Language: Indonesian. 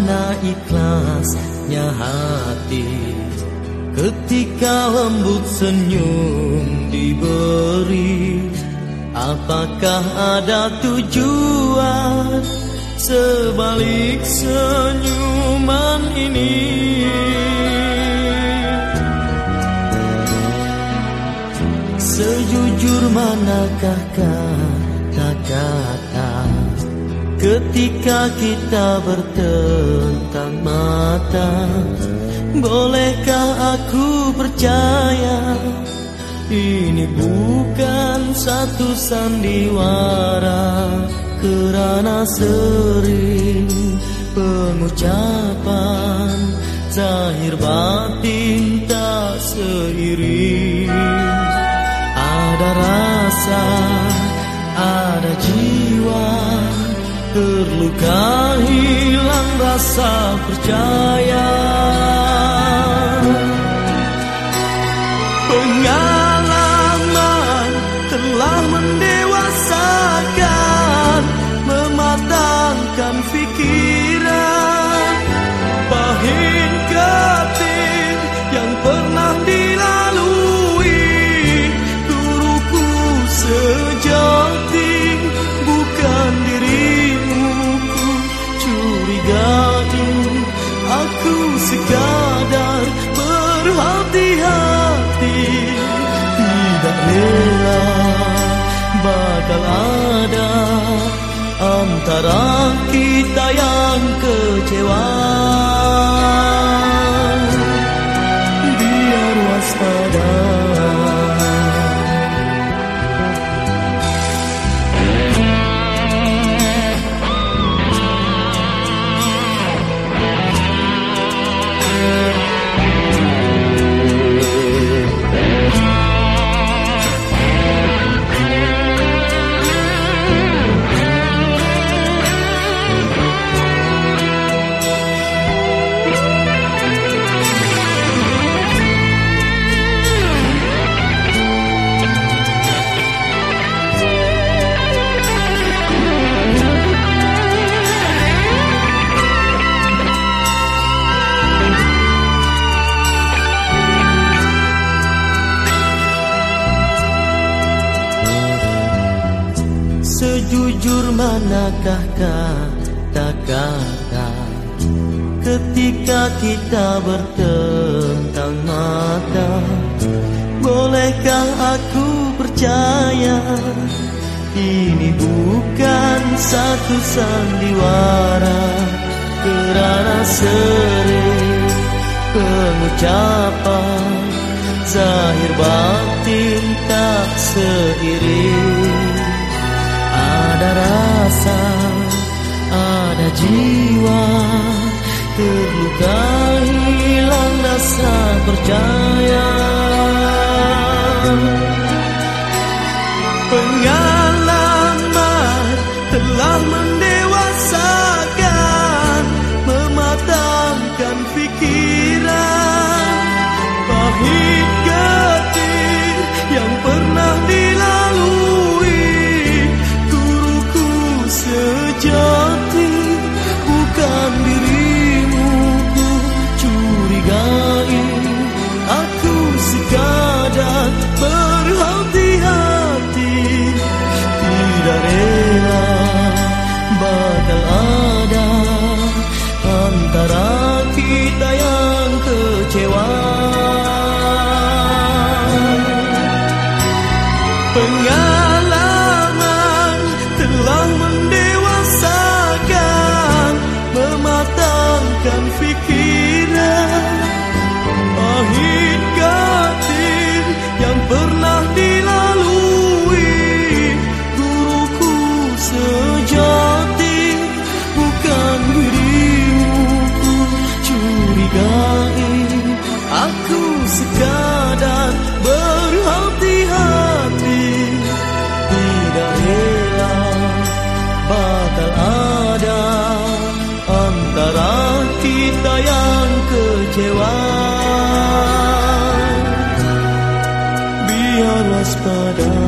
mana ikhlasnya hati Ketika lembut senyum diberi Apakah ada tujuan sebalik senyuman ini? Sejujur manakah kata-kata Ketika kita bertentang mata Bolehkah aku percaya Ini bukan satu sandiwara Kerana sering pengucapan Zahir batin tak seiring Terluka hilang rasa percaya rela bakal ada Antara kita yang kecewa Biar waspada Sejujur manakah kata-kata Ketika kita bertentang mata? Bolehkah aku percaya Ini bukan satu sandiwara Kerana sering pengucapan? Zahir batin tak seiring jiwa Terluka hilang rasa percaya. Pengalaman telah mendewasakan Mematangkan pikiran. Pahit getir yang pernah dilalui Guruku sejati kecewa Pengalaman Sekadar berhati-hati Tidak rela bakal ada Antara kita yang kecewa. Biar waspada